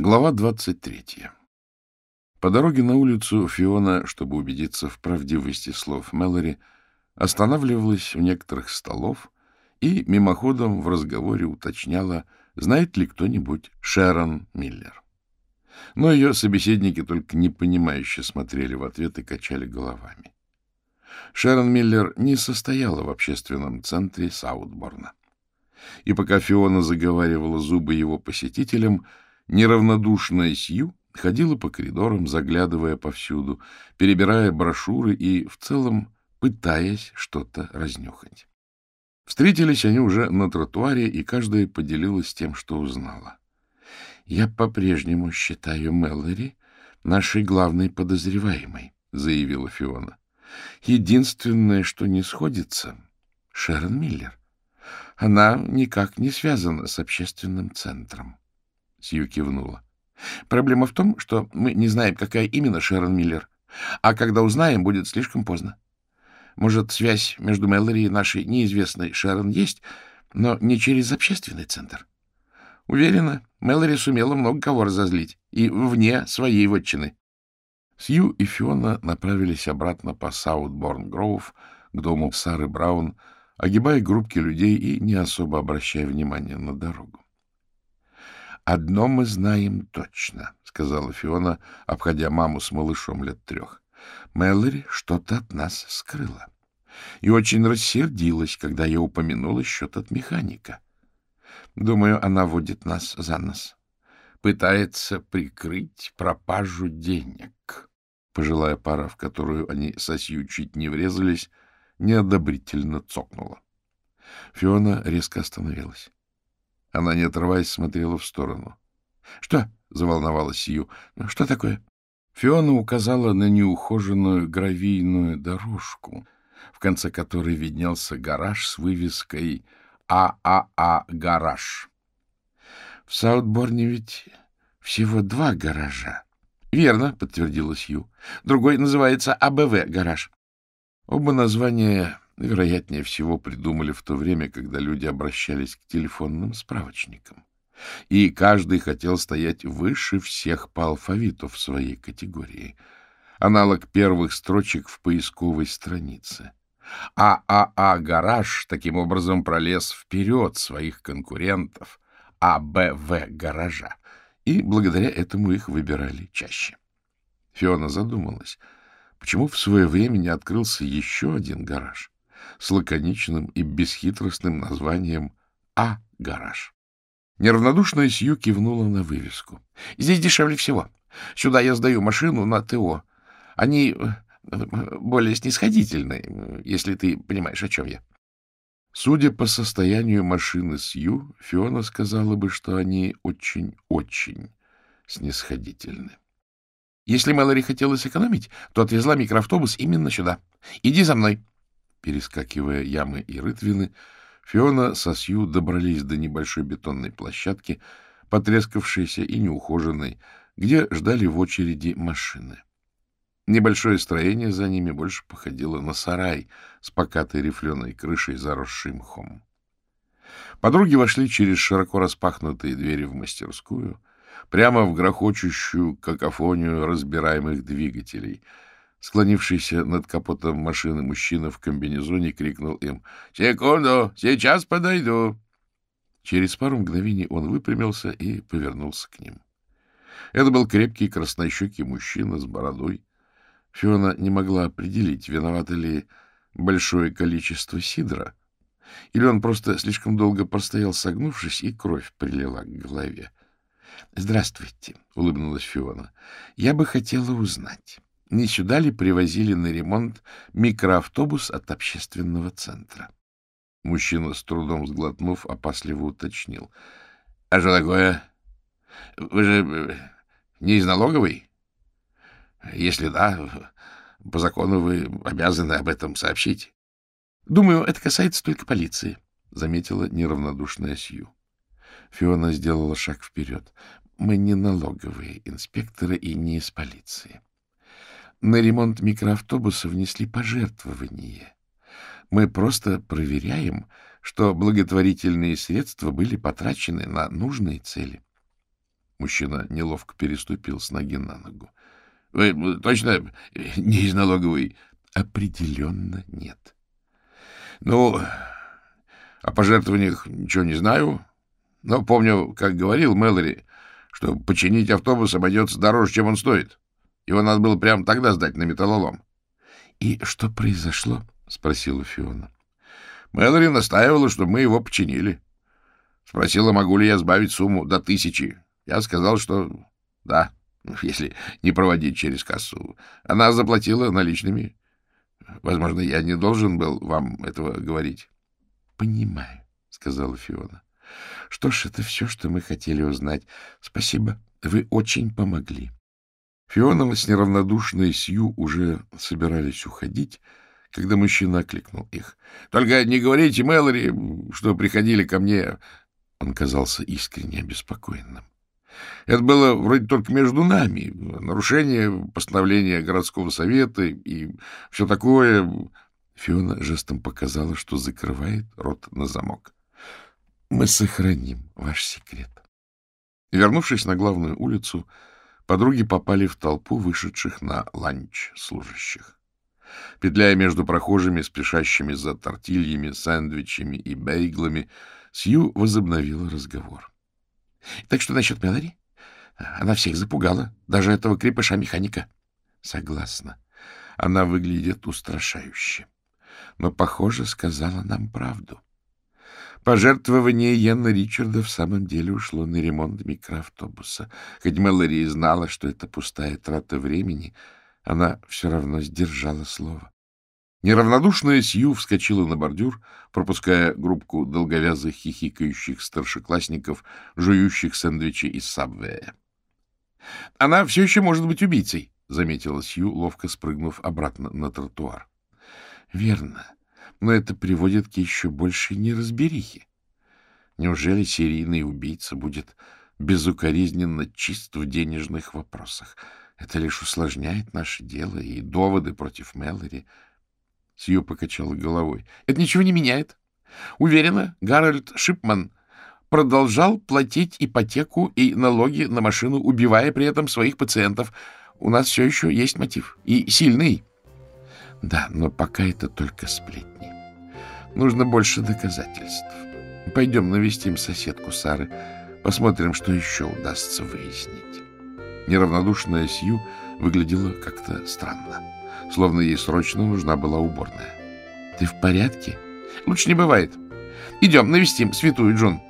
Глава 23. По дороге на улицу Фиона, чтобы убедиться в правдивости слов Мэлори, останавливалась у некоторых столов и мимоходом в разговоре уточняла, знает ли кто-нибудь Шерон Миллер. Но ее собеседники только непонимающе смотрели в ответ и качали головами. Шерон Миллер не состояла в общественном центре Саутборна. И пока Фиона заговаривала зубы его посетителям, Неравнодушная Сью ходила по коридорам, заглядывая повсюду, перебирая брошюры и, в целом, пытаясь что-то разнюхать. Встретились они уже на тротуаре, и каждая поделилась тем, что узнала. — Я по-прежнему считаю Мэлори нашей главной подозреваемой, — заявила Фиона. — Единственное, что не сходится — Шерон Миллер. Она никак не связана с общественным центром. Сью кивнула. Проблема в том, что мы не знаем, какая именно Шерон Миллер. А когда узнаем, будет слишком поздно. Может, связь между Мэлори и нашей неизвестной Шерон есть, но не через общественный центр. Уверена, Мэлори сумела много кого разозлить, и вне своей вотчины. Сью и Фиона направились обратно по Саутборн-Гроув к дому Сары Браун, огибая группки людей и не особо обращая внимания на дорогу. «Одно мы знаем точно», — сказала Фиона, обходя маму с малышом лет трех. «Мэлори что-то от нас скрыла. И очень рассердилась, когда я упомянула счет от механика. Думаю, она водит нас за нос. Пытается прикрыть пропажу денег». Пожилая пара, в которую они со Сью чуть не врезались, неодобрительно цокнула. Фиона резко остановилась. Она, не отрываясь, смотрела в сторону. — Что? — заволновалась Сью. — Что такое? Фиона указала на неухоженную гравийную дорожку, в конце которой виднелся гараж с вывеской «ААА Гараж». В Саутборне ведь всего два гаража. — Верно, — подтвердила Сью. — Другой называется АБВ гараж. Оба названия вероятнее всего, придумали в то время, когда люди обращались к телефонным справочникам. И каждый хотел стоять выше всех по алфавиту в своей категории. Аналог первых строчек в поисковой странице. ААА «Гараж» таким образом пролез вперед своих конкурентов АБВ «Гаража», и благодаря этому их выбирали чаще. Фиона задумалась, почему в свое время не открылся еще один гараж с лаконичным и бесхитростным названием «А-гараж». Неравнодушная Сью кивнула на вывеску. — Здесь дешевле всего. Сюда я сдаю машину на ТО. Они э, более снисходительны, если ты понимаешь, о чем я. Судя по состоянию машины Сью, Фиона сказала бы, что они очень-очень снисходительны. Если Мэлори хотела сэкономить, то отвезла микроавтобус именно сюда. Иди за мной. Перескакивая ямы и рытвины, Фиона со Сью добрались до небольшой бетонной площадки, потрескавшейся и неухоженной, где ждали в очереди машины. Небольшое строение за ними больше походило на сарай с покатой рифленой крышей, заросшей мхом. Подруги вошли через широко распахнутые двери в мастерскую, прямо в грохочущую какофонию разбираемых двигателей — Склонившийся над капотом машины мужчина в комбинезоне крикнул им «Секунду! Сейчас подойду!» Через пару мгновений он выпрямился и повернулся к ним. Это был крепкий краснощекий мужчина с бородой. Фиона не могла определить, виновато ли большое количество сидра, или он просто слишком долго простоял, согнувшись, и кровь прилила к голове. — Здравствуйте, — улыбнулась Фиона. — Я бы хотела узнать, не сюда ли привозили на ремонт микроавтобус от общественного центра? Мужчина, с трудом сглотнув, опасливо уточнил. — А что такое? Вы же э, не из налоговой? Если да, по закону вы обязаны об этом сообщить. — Думаю, это касается только полиции, — заметила неравнодушная Сью. Фиона сделала шаг вперед. — Мы не налоговые инспекторы и не из полиции. На ремонт микроавтобуса внесли пожертвование. Мы просто проверяем, что благотворительные средства были потрачены на нужные цели. Мужчина неловко переступил с ноги на ногу. — Вы точно не из налоговой? — Определенно нет. — Ну, о пожертвованиях ничего не знаю, но помню, как говорил Мэлори, что починить автобус обойдется дороже, чем он стоит. Его надо было прямо тогда сдать на металлолом. — И что произошло? — спросила Фиона. Мэлори настаивала, чтобы мы его починили. Спросила, могу ли я сбавить сумму до тысячи. Я сказал, что да, если не проводить через кассу. Она заплатила наличными. Возможно, я не должен был вам этого говорить. — Понимаю, — сказала Фиона. — Что ж, это все, что мы хотели узнать. Спасибо, вы очень помогли. Фиона с неравнодушной Сью уже собирались уходить, когда мужчина окликнул их. — Только не говорите Мэлори, что приходили ко мне. Он казался искренне обеспокоенным. Это было вроде только между нами. Нарушение постановления городского совета и все такое. Фиона жестом показала, что закрывает рот на замок. — Мы сохраним ваш секрет. Вернувшись на главную улицу, подруги попали в толпу вышедших на ланч служащих. Петляя между прохожими, спешащими за тортильями, сэндвичами и бейглами, Сью возобновила разговор. — Так что насчет Мелори? Она всех запугала, даже этого крепыша-механика. — Согласна. Она выглядит устрашающе. Но, похоже, сказала нам правду. Пожертвование Йена Ричарда в самом деле ушло на ремонт микроавтобуса. Хоть Мэлори и знала, что это пустая трата времени, она все равно сдержала слово. Неравнодушная Сью вскочила на бордюр, пропуская группку долговязых хихикающих старшеклассников, жующих сэндвичи из сабвея. — Она все еще может быть убийцей, — заметила Сью, ловко спрыгнув обратно на тротуар. — Верно, но это приводит к еще большей неразберихе. Неужели серийный убийца будет безукоризненно чист в денежных вопросах? Это лишь усложняет наше дело и доводы против Мэлори. Сью покачала головой. — Это ничего не меняет. Уверена, Гарольд Шипман продолжал платить ипотеку и налоги на машину, убивая при этом своих пациентов. У нас все еще есть мотив. И сильный. Да, но пока это только сплетни. Нужно больше доказательств. Пойдем навестим соседку Сары. Посмотрим, что еще удастся выяснить. Неравнодушная Сью выглядела как-то странно, словно ей срочно нужна была уборная. — Ты в порядке? — Лучше не бывает. Идем, навестим святую Джун.